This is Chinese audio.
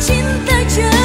Chính.